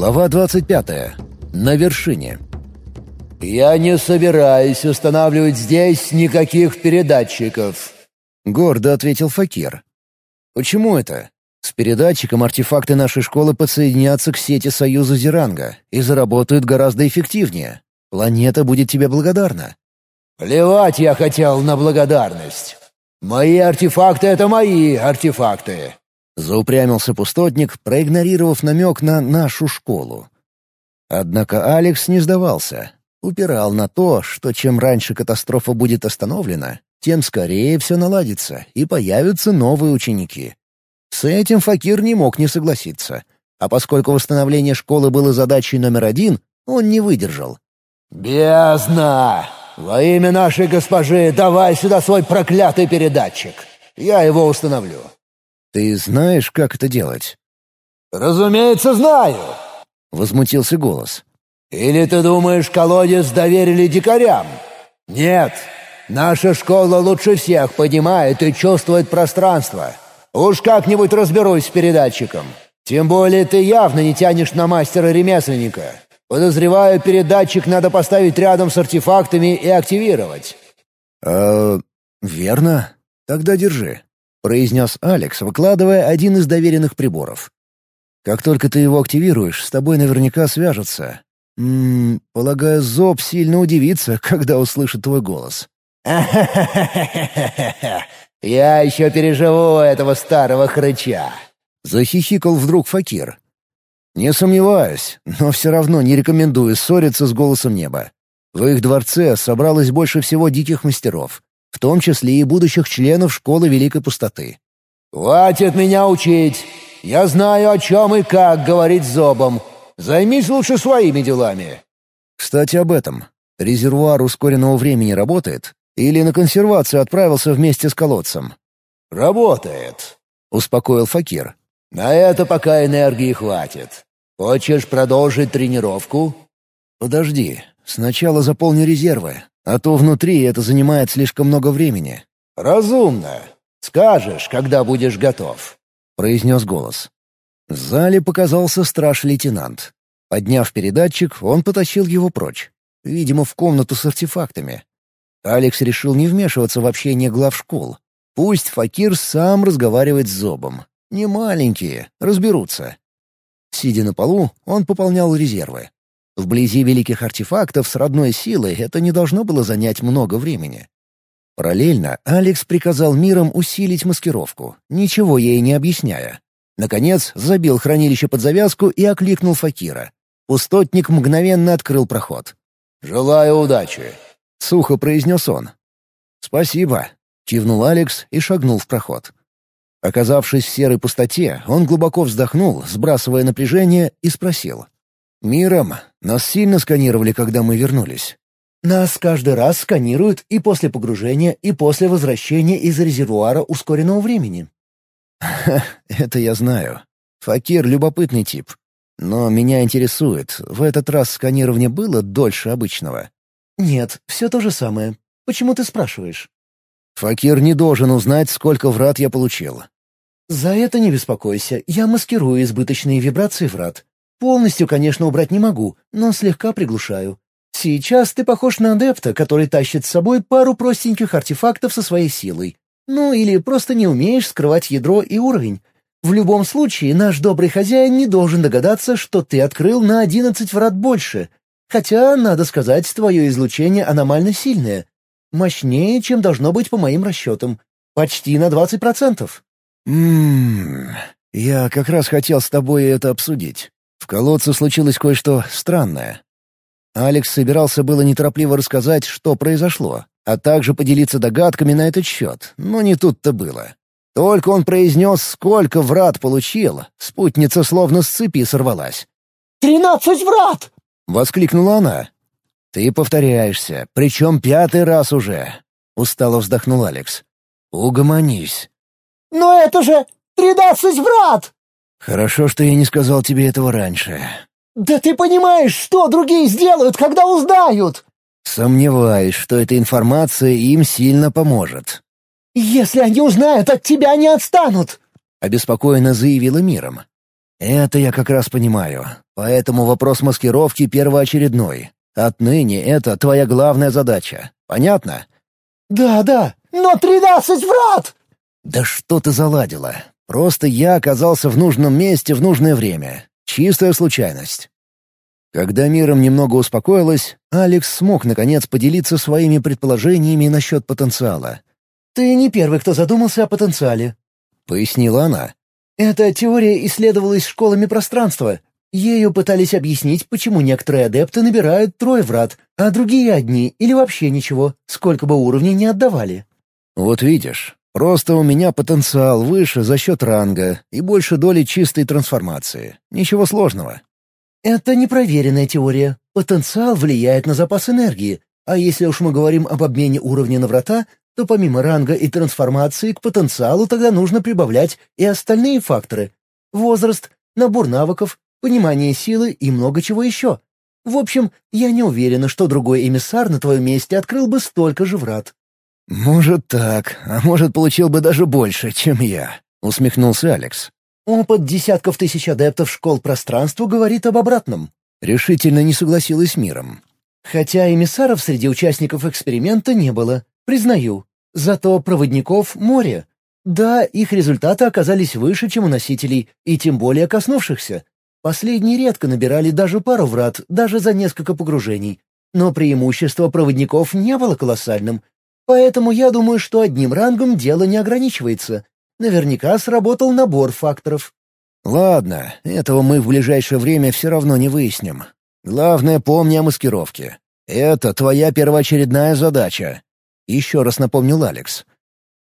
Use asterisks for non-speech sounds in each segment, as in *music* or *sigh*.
Глава 25. На вершине. «Я не собираюсь устанавливать здесь никаких передатчиков», — гордо ответил Факир. «Почему это? С передатчиком артефакты нашей школы подсоединятся к сети Союза Зеранга и заработают гораздо эффективнее. Планета будет тебе благодарна». «Плевать я хотел на благодарность. Мои артефакты — это мои артефакты. Заупрямился пустотник, проигнорировав намек на нашу школу. Однако Алекс не сдавался. Упирал на то, что чем раньше катастрофа будет остановлена, тем скорее все наладится и появятся новые ученики. С этим Факир не мог не согласиться. А поскольку восстановление школы было задачей номер один, он не выдержал. «Бездна! Во имя нашей госпожи давай сюда свой проклятый передатчик! Я его установлю!» «Ты знаешь, как это делать?» «Разумеется, знаю!» — возмутился голос. «Или ты думаешь, колодец доверили дикарям? Нет, наша школа лучше всех понимает и чувствует пространство. Уж как-нибудь разберусь с передатчиком. Тем более ты явно не тянешь на мастера-ремесленника. Подозреваю, передатчик надо поставить рядом с артефактами и активировать». «Э, верно. Тогда держи. — произнес Алекс, выкладывая один из доверенных приборов. «Как только ты его активируешь, с тобой наверняка свяжутся. Ммм, полагаю, Зоб сильно удивится, *laughs* когда услышит твой голос». *laughs* Я еще переживу этого старого хрыча!» — захихикал вдруг Факир. «Не сомневаюсь, но все равно не рекомендую ссориться с голосом неба. В их дворце собралось больше всего диких мастеров в том числе и будущих членов Школы Великой Пустоты. «Хватит меня учить! Я знаю, о чем и как говорить зобом. Займись лучше своими делами!» «Кстати, об этом. Резервуар ускоренного времени работает? Или на консервацию отправился вместе с колодцем?» «Работает», — успокоил Факир. «На это пока энергии хватит. Хочешь продолжить тренировку?» «Подожди. Сначала заполню резервы, а то внутри это занимает слишком много времени». «Разумно. Скажешь, когда будешь готов», — произнес голос. В зале показался страж-лейтенант. Подняв передатчик, он потащил его прочь. Видимо, в комнату с артефактами. Алекс решил не вмешиваться в общение глав школ. Пусть Факир сам разговаривает с Зобом. Не маленькие, разберутся. Сидя на полу, он пополнял резервы. Вблизи великих артефактов с родной силой это не должно было занять много времени. Параллельно Алекс приказал мирам усилить маскировку, ничего ей не объясняя. Наконец, забил хранилище под завязку и окликнул Факира. Пустотник мгновенно открыл проход. «Желаю удачи», — сухо произнес он. «Спасибо», — кивнул Алекс и шагнул в проход. Оказавшись в серой пустоте, он глубоко вздохнул, сбрасывая напряжение, и спросил. «Миром, нас сильно сканировали, когда мы вернулись?» «Нас каждый раз сканируют и после погружения, и после возвращения из резервуара ускоренного времени». *laughs* это я знаю. Факир — любопытный тип. Но меня интересует, в этот раз сканирование было дольше обычного?» «Нет, все то же самое. Почему ты спрашиваешь?» «Факир не должен узнать, сколько врат я получил». «За это не беспокойся. Я маскирую избыточные вибрации врат. Полностью, конечно, убрать не могу, но слегка приглушаю. Сейчас ты похож на адепта, который тащит с собой пару простеньких артефактов со своей силой. Ну или просто не умеешь скрывать ядро и уровень. В любом случае, наш добрый хозяин не должен догадаться, что ты открыл на одиннадцать врат больше. Хотя, надо сказать, твое излучение аномально сильное. Мощнее, чем должно быть по моим расчетам. Почти на двадцать процентов. Ммм, я как раз хотел с тобой это обсудить. Колодце случилось кое-что странное. Алекс собирался было неторопливо рассказать, что произошло, а также поделиться догадками на этот счет, но не тут-то было. Только он произнес, сколько врат получил, спутница словно с цепи сорвалась. «Тринадцать врат!» — воскликнула она. «Ты повторяешься, причем пятый раз уже», — устало вздохнул Алекс. «Угомонись». «Но это же тринадцать врат!» «Хорошо, что я не сказал тебе этого раньше». «Да ты понимаешь, что другие сделают, когда узнают?» «Сомневаюсь, что эта информация им сильно поможет». «Если они узнают, от тебя не отстанут!» — обеспокоенно заявила миром. Это я как раз понимаю. Поэтому вопрос маскировки первоочередной. Отныне это твоя главная задача. Понятно? «Да, да, но тринадцать врат!» «Да что ты заладила? Просто я оказался в нужном месте в нужное время. Чистая случайность». Когда миром немного успокоилось, Алекс смог наконец поделиться своими предположениями насчет потенциала. «Ты не первый, кто задумался о потенциале», — пояснила она. «Эта теория исследовалась школами пространства. Ею пытались объяснить, почему некоторые адепты набирают трое врат, а другие одни или вообще ничего, сколько бы уровней не отдавали». «Вот видишь, просто у меня потенциал выше за счет ранга и больше доли чистой трансформации. Ничего сложного». «Это непроверенная теория. Потенциал влияет на запас энергии, а если уж мы говорим об обмене уровня на врата, то помимо ранга и трансформации к потенциалу тогда нужно прибавлять и остальные факторы. Возраст, набор навыков, понимание силы и много чего еще. В общем, я не уверена, что другой эмиссар на твоем месте открыл бы столько же врат». «Может так, а может получил бы даже больше, чем я», — усмехнулся Алекс. «Опыт десятков тысяч адептов школ пространства говорит об обратном». Решительно не согласилась миром. «Хотя эмиссаров среди участников эксперимента не было, признаю. Зато проводников — море. Да, их результаты оказались выше, чем у носителей, и тем более коснувшихся. Последние редко набирали даже пару врат, даже за несколько погружений. Но преимущество проводников не было колоссальным. Поэтому я думаю, что одним рангом дело не ограничивается. Наверняка сработал набор факторов. «Ладно, этого мы в ближайшее время все равно не выясним. Главное, помни о маскировке. Это твоя первоочередная задача», — еще раз напомнил Алекс.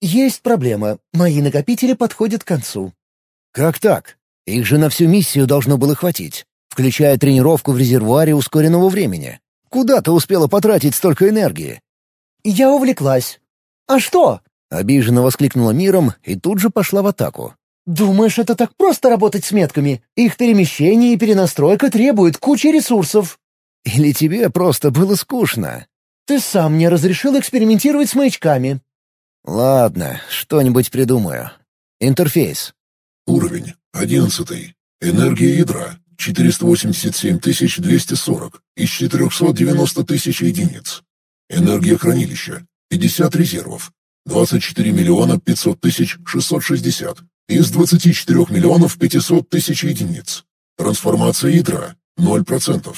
«Есть проблема. Мои накопители подходят к концу». «Как так?» Их же на всю миссию должно было хватить, включая тренировку в резервуаре ускоренного времени. Куда ты успела потратить столько энергии?» «Я увлеклась». «А что?» — обиженно воскликнула миром и тут же пошла в атаку. «Думаешь, это так просто работать с метками? Их перемещение и перенастройка требуют кучи ресурсов». «Или тебе просто было скучно?» «Ты сам мне разрешил экспериментировать с маячками». «Ладно, что-нибудь придумаю. Интерфейс». Уровень Одиннадцатый. Энергия ядра. 487 240 из 490 тысяч единиц. Энергия хранилища. 50 резервов. 24 миллиона 500 тысяч 660 из 24 миллионов 500 тысяч единиц. Трансформация ядра. 0%.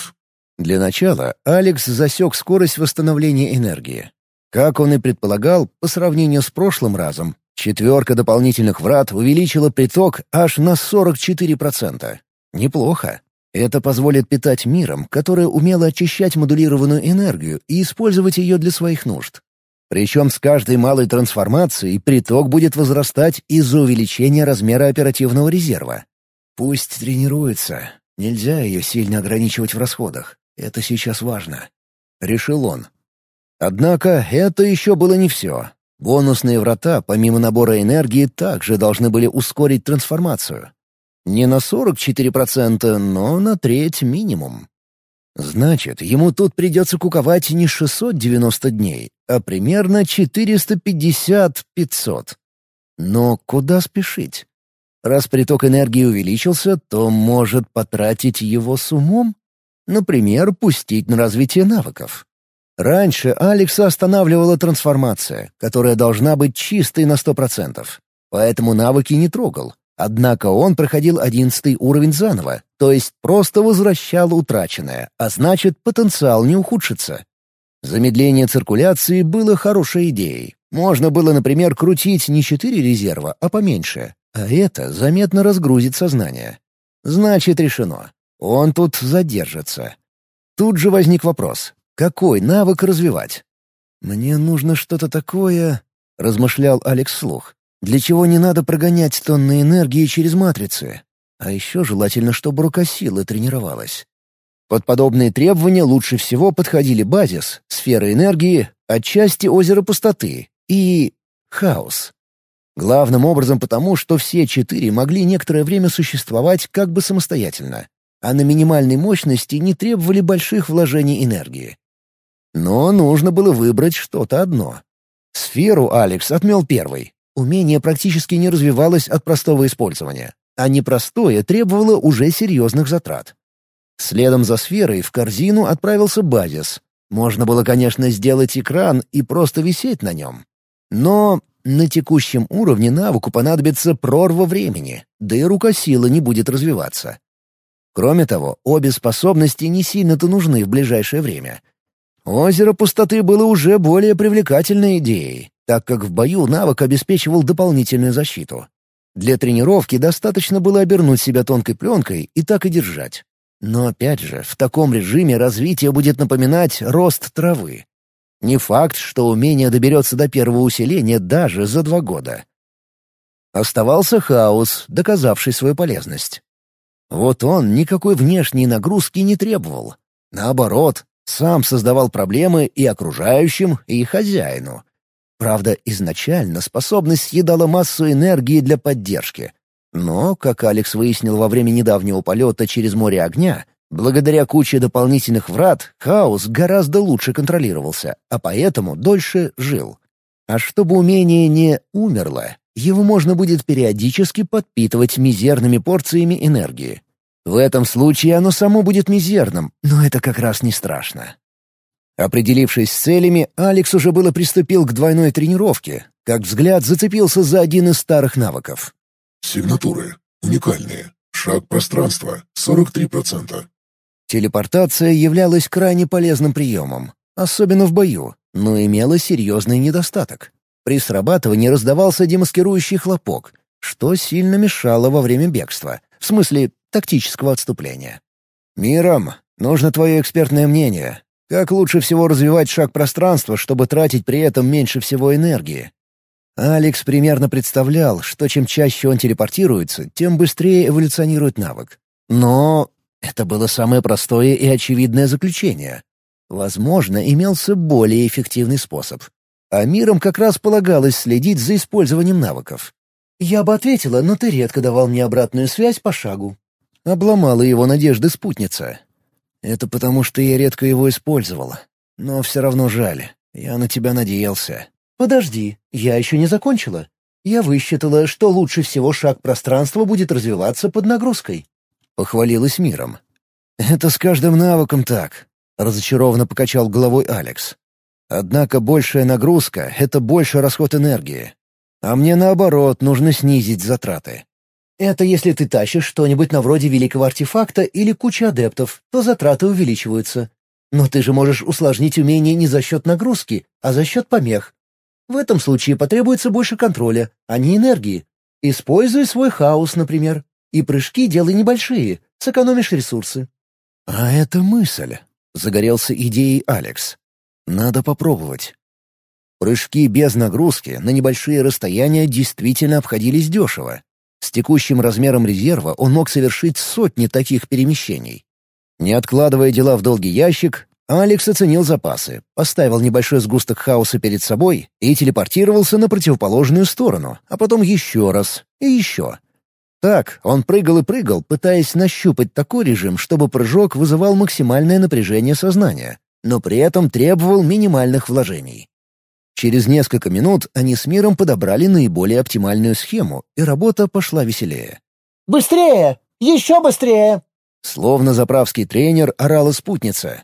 Для начала Алекс засек скорость восстановления энергии. Как он и предполагал, по сравнению с прошлым разом, Четверка дополнительных врат увеличила приток аж на 44%. Неплохо. Это позволит питать миром, которое умело очищать модулированную энергию и использовать ее для своих нужд. Причем с каждой малой трансформацией приток будет возрастать из-за увеличения размера оперативного резерва. Пусть тренируется. Нельзя ее сильно ограничивать в расходах. Это сейчас важно. Решил он. Однако это еще было не все. Бонусные врата, помимо набора энергии, также должны были ускорить трансформацию. Не на 44%, но на треть минимум. Значит, ему тут придется куковать не 690 дней, а примерно 450-500. Но куда спешить? Раз приток энергии увеличился, то может потратить его с умом? Например, пустить на развитие навыков. Раньше Алекса останавливала трансформация, которая должна быть чистой на сто процентов. Поэтому навыки не трогал. Однако он проходил одиннадцатый уровень заново, то есть просто возвращал утраченное, а значит, потенциал не ухудшится. Замедление циркуляции было хорошей идеей. Можно было, например, крутить не четыре резерва, а поменьше, а это заметно разгрузит сознание. Значит, решено. Он тут задержится. Тут же возник вопрос, какой навык развивать? «Мне нужно что-то такое...» — размышлял Алекс вслух. «Для чего не надо прогонять тонны энергии через матрицы? А еще желательно, чтобы рука силы тренировалась». Под подобные требования лучше всего подходили базис, сфера энергии, отчасти озеро пустоты и... хаос. Главным образом потому, что все четыре могли некоторое время существовать как бы самостоятельно, а на минимальной мощности не требовали больших вложений энергии. Но нужно было выбрать что-то одно. Сферу Алекс отмел первой. Умение практически не развивалось от простого использования. а непростое требовало уже серьезных затрат. Следом за сферой в корзину отправился базис. Можно было, конечно, сделать экран и просто висеть на нем. Но на текущем уровне навыку понадобится прорва времени, да и рука силы не будет развиваться. Кроме того, обе способности не сильно-то нужны в ближайшее время. Озеро пустоты было уже более привлекательной идеей, так как в бою навык обеспечивал дополнительную защиту. Для тренировки достаточно было обернуть себя тонкой пленкой и так и держать. Но опять же, в таком режиме развитие будет напоминать рост травы. Не факт, что умение доберется до первого усиления даже за два года. Оставался хаос, доказавший свою полезность. Вот он никакой внешней нагрузки не требовал. Наоборот, сам создавал проблемы и окружающим, и хозяину. Правда, изначально способность съедала массу энергии для поддержки. Но, как Алекс выяснил во время недавнего полета через море огня, благодаря куче дополнительных врат хаос гораздо лучше контролировался, а поэтому дольше жил. А чтобы умение не умерло, его можно будет периодически подпитывать мизерными порциями энергии. В этом случае оно само будет мизерным, но это как раз не страшно. Определившись с целями, Алекс уже было приступил к двойной тренировке, как взгляд зацепился за один из старых навыков. Сигнатуры. Уникальные. Шаг пространства. 43%. Телепортация являлась крайне полезным приемом, особенно в бою, но имела серьезный недостаток. При срабатывании раздавался демаскирующий хлопок, что сильно мешало во время бегства, в смысле тактического отступления. «Миром, нужно твое экспертное мнение. Как лучше всего развивать шаг пространства, чтобы тратить при этом меньше всего энергии?» Алекс примерно представлял, что чем чаще он телепортируется, тем быстрее эволюционирует навык. Но это было самое простое и очевидное заключение. Возможно, имелся более эффективный способ. А миром как раз полагалось следить за использованием навыков. «Я бы ответила, но ты редко давал мне обратную связь по шагу». Обломала его надежды спутница. «Это потому, что я редко его использовала. Но все равно жаль. Я на тебя надеялся». «Подожди, я еще не закончила. Я высчитала, что лучше всего шаг пространства будет развиваться под нагрузкой». Похвалилась миром. «Это с каждым навыком так», — разочарованно покачал головой Алекс. «Однако большая нагрузка — это больше расход энергии. А мне, наоборот, нужно снизить затраты. Это если ты тащишь что-нибудь на вроде великого артефакта или кучи адептов, то затраты увеличиваются. Но ты же можешь усложнить умение не за счет нагрузки, а за счет помех. В этом случае потребуется больше контроля, а не энергии. Используй свой хаос, например. И прыжки делай небольшие, сэкономишь ресурсы. «А это мысль», — загорелся идеей Алекс. «Надо попробовать». Прыжки без нагрузки на небольшие расстояния действительно обходились дешево. С текущим размером резерва он мог совершить сотни таких перемещений. Не откладывая дела в долгий ящик, Алекс оценил запасы, поставил небольшой сгусток хаоса перед собой и телепортировался на противоположную сторону, а потом еще раз и еще. Так, он прыгал и прыгал, пытаясь нащупать такой режим, чтобы прыжок вызывал максимальное напряжение сознания, но при этом требовал минимальных вложений. Через несколько минут они с миром подобрали наиболее оптимальную схему, и работа пошла веселее. «Быстрее! Еще быстрее!» Словно заправский тренер орала спутница.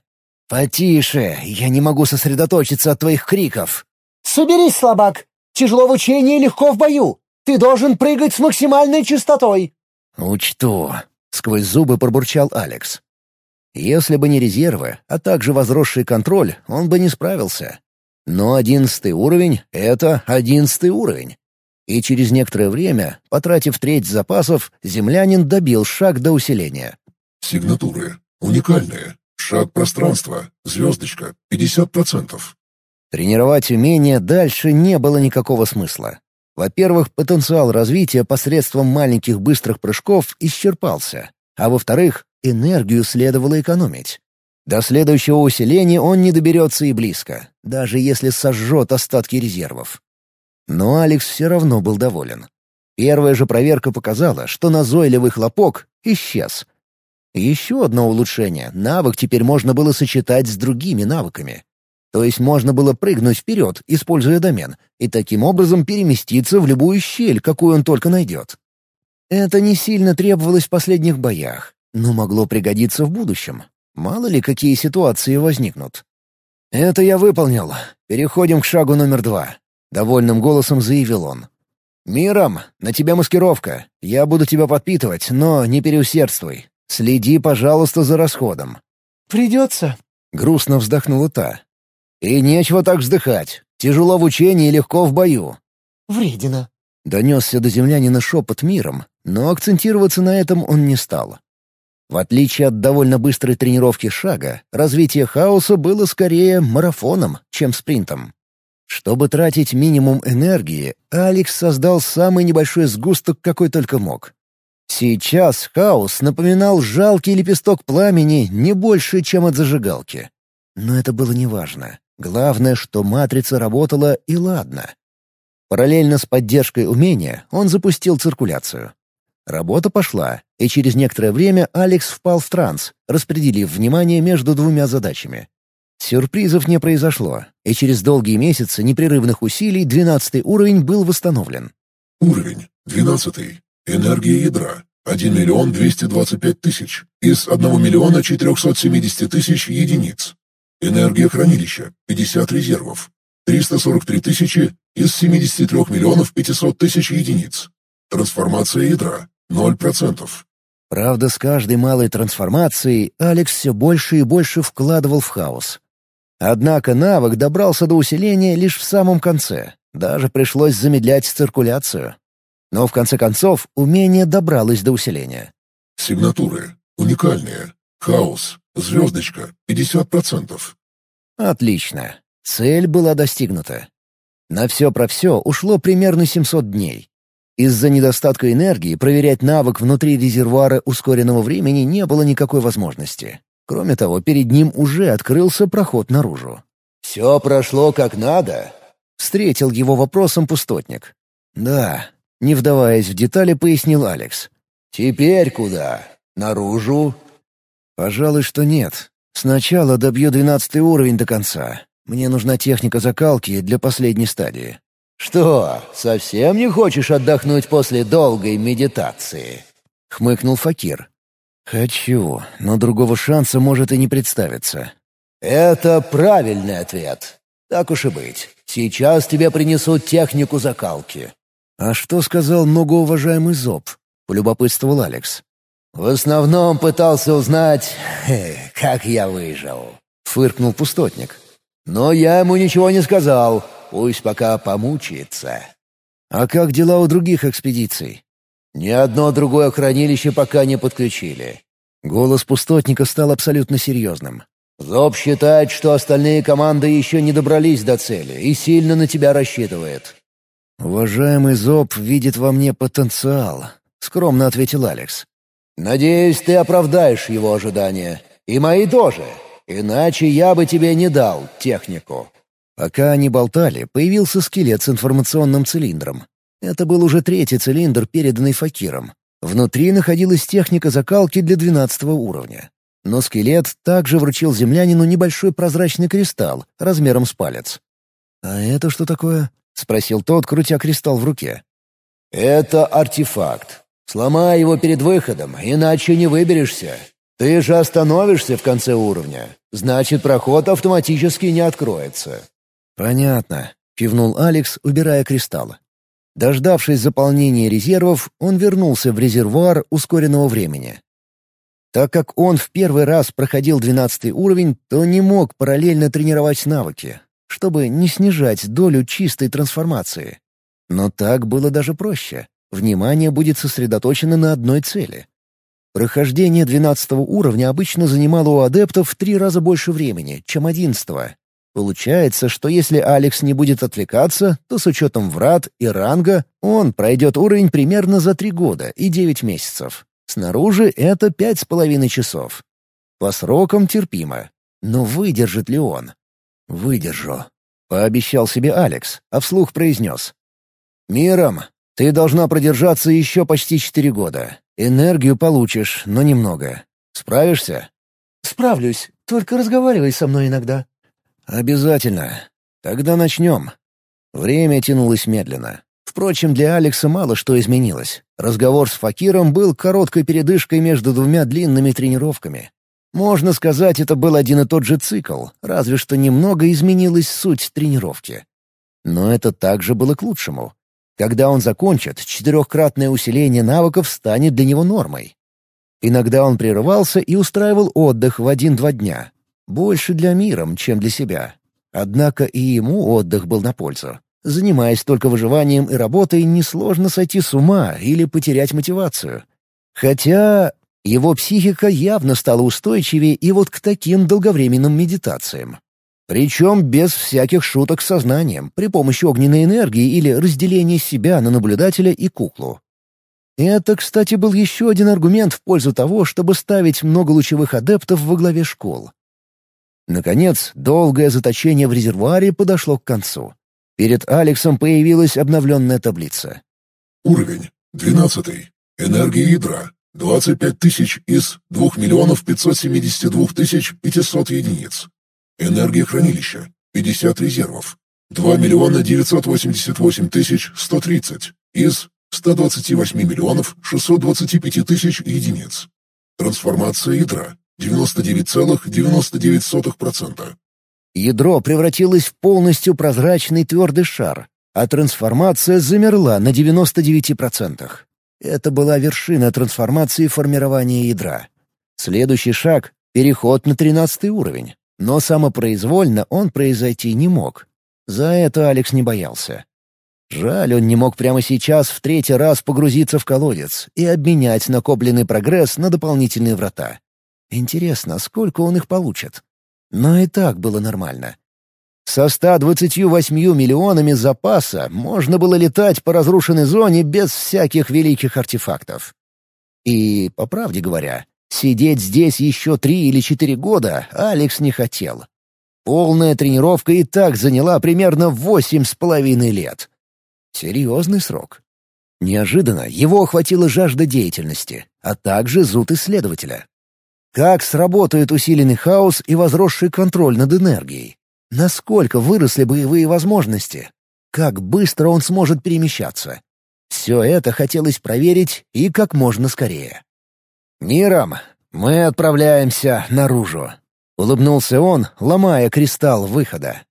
«Потише, я не могу сосредоточиться от твоих криков». «Соберись, слабак! Тяжело в учении и легко в бою! Ты должен прыгать с максимальной частотой!» «Учту», — сквозь зубы пробурчал Алекс. Если бы не резервы, а также возросший контроль, он бы не справился. Но одиннадцатый уровень — это одиннадцатый уровень. И через некоторое время, потратив треть запасов, землянин добил шаг до усиления. Сигнатуры. Уникальные. Шаг пространства. Звездочка. 50%. Тренировать умения дальше не было никакого смысла. Во-первых, потенциал развития посредством маленьких быстрых прыжков исчерпался. А во-вторых, энергию следовало экономить. До следующего усиления он не доберется и близко, даже если сожжет остатки резервов. Но Алекс все равно был доволен. Первая же проверка показала, что назойливый хлопок исчез — еще одно улучшение — навык теперь можно было сочетать с другими навыками. То есть можно было прыгнуть вперед, используя домен, и таким образом переместиться в любую щель, какую он только найдет. Это не сильно требовалось в последних боях, но могло пригодиться в будущем. Мало ли, какие ситуации возникнут. «Это я выполнил. Переходим к шагу номер два», — довольным голосом заявил он. «Миром, на тебя маскировка. Я буду тебя подпитывать, но не переусердствуй. Следи, пожалуйста, за расходом». «Придется», — грустно вздохнула та. «И нечего так вздыхать. Тяжело в учении и легко в бою». «Вредина», — донесся до землянина шепот миром, но акцентироваться на этом он не стал. В отличие от довольно быстрой тренировки шага, развитие хаоса было скорее марафоном, чем спринтом. Чтобы тратить минимум энергии, Алекс создал самый небольшой сгусток, какой только мог. Сейчас хаос напоминал жалкий лепесток пламени не больше, чем от зажигалки. Но это было неважно. Главное, что матрица работала, и ладно. Параллельно с поддержкой умения он запустил циркуляцию. Работа пошла, и через некоторое время Алекс впал в транс, распределив внимание между двумя задачами. Сюрпризов не произошло, и через долгие месяцы непрерывных усилий двенадцатый уровень был восстановлен. Уровень. Двенадцатый. Энергия ядра. 1 миллион 225 тысяч из 1 миллиона 470 тысяч единиц. Энергия хранилища. 50 резервов. 343 тысячи из 73 миллионов 500 тысяч единиц. Трансформация ядра. Ноль процентов. Правда, с каждой малой трансформацией Алекс все больше и больше вкладывал в хаос. Однако навык добрался до усиления лишь в самом конце. Даже пришлось замедлять циркуляцию. Но в конце концов умение добралось до усиления. Сигнатуры. Уникальные. Хаос. Звездочка. 50%. Отлично. Цель была достигнута. На все про все ушло примерно 700 дней. Из-за недостатка энергии проверять навык внутри резервуара ускоренного времени не было никакой возможности. Кроме того, перед ним уже открылся проход наружу. «Все прошло как надо?» — встретил его вопросом пустотник. «Да», — не вдаваясь в детали, пояснил Алекс. «Теперь куда? Наружу?» «Пожалуй, что нет. Сначала добью двенадцатый уровень до конца. Мне нужна техника закалки для последней стадии. «Что, совсем не хочешь отдохнуть после долгой медитации?» — хмыкнул Факир. «Хочу, но другого шанса может и не представиться». «Это правильный ответ. Так уж и быть. Сейчас тебе принесут технику закалки». «А что сказал многоуважаемый Зоб?» — полюбопытствовал Алекс. «В основном пытался узнать, *laughs* как я выжил», — фыркнул пустотник. «Но я ему ничего не сказал. Пусть пока помучается. А как дела у других экспедиций? Ни одно другое хранилище пока не подключили. Голос пустотника стал абсолютно серьезным. Зоб считает, что остальные команды еще не добрались до цели и сильно на тебя рассчитывает. «Уважаемый Зоб видит во мне потенциал», — скромно ответил Алекс. «Надеюсь, ты оправдаешь его ожидания. И мои тоже. Иначе я бы тебе не дал технику». Пока они болтали, появился скелет с информационным цилиндром. Это был уже третий цилиндр, переданный Факиром. Внутри находилась техника закалки для двенадцатого уровня. Но скелет также вручил землянину небольшой прозрачный кристалл размером с палец. «А это что такое?» — спросил тот, крутя кристалл в руке. «Это артефакт. Сломай его перед выходом, иначе не выберешься. Ты же остановишься в конце уровня. Значит, проход автоматически не откроется. «Понятно», — кивнул Алекс, убирая кристаллы. Дождавшись заполнения резервов, он вернулся в резервуар ускоренного времени. Так как он в первый раз проходил двенадцатый уровень, то не мог параллельно тренировать навыки, чтобы не снижать долю чистой трансформации. Но так было даже проще. Внимание будет сосредоточено на одной цели. Прохождение двенадцатого уровня обычно занимало у адептов в три раза больше времени, чем одиннадцатого, Получается, что если Алекс не будет отвлекаться, то с учетом врат и ранга он пройдет уровень примерно за три года и девять месяцев. Снаружи это пять с половиной часов. По срокам терпимо. Но выдержит ли он? «Выдержу», — пообещал себе Алекс, а вслух произнес. «Миром, ты должна продержаться еще почти четыре года. Энергию получишь, но немного. Справишься?» «Справлюсь, только разговаривай со мной иногда», «Обязательно. Тогда начнем». Время тянулось медленно. Впрочем, для Алекса мало что изменилось. Разговор с Факиром был короткой передышкой между двумя длинными тренировками. Можно сказать, это был один и тот же цикл, разве что немного изменилась суть тренировки. Но это также было к лучшему. Когда он закончит, четырехкратное усиление навыков станет для него нормой. Иногда он прерывался и устраивал отдых в один-два дня. Больше для миром, чем для себя. Однако и ему отдых был на пользу. Занимаясь только выживанием и работой, несложно сойти с ума или потерять мотивацию. Хотя его психика явно стала устойчивее и вот к таким долговременным медитациям. Причем без всяких шуток с сознанием, при помощи огненной энергии или разделения себя на наблюдателя и куклу. Это, кстати, был еще один аргумент в пользу того, чтобы ставить много лучевых адептов во главе школ. Наконец, долгое заточение в резервуаре подошло к концу. Перед Алексом появилась обновленная таблица. Уровень. 12. Энергия ядра. 25 тысяч из 2 миллионов 572 тысяч 500 единиц. Энергия хранилища. 50 резервов. 2 миллиона 988 тысяч 130 из 128 миллионов 625 тысяч единиц. Трансформация ядра. 99,99%. Ядро превратилось в полностью прозрачный твердый шар, а трансформация замерла на 99%. Это была вершина трансформации формирования ядра. Следующий шаг — переход на 13 уровень. Но самопроизвольно он произойти не мог. За это Алекс не боялся. Жаль, он не мог прямо сейчас в третий раз погрузиться в колодец и обменять накопленный прогресс на дополнительные врата. Интересно, сколько он их получит? Но и так было нормально. Со 128 миллионами запаса можно было летать по разрушенной зоне без всяких великих артефактов. И, по правде говоря, сидеть здесь еще три или четыре года Алекс не хотел. Полная тренировка и так заняла примерно восемь с половиной лет. Серьезный срок. Неожиданно его охватила жажда деятельности, а также зуд исследователя. Как сработает усиленный хаос и возросший контроль над энергией? Насколько выросли боевые возможности? Как быстро он сможет перемещаться? Все это хотелось проверить и как можно скорее. «Миром, мы отправляемся наружу», — улыбнулся он, ломая кристалл выхода.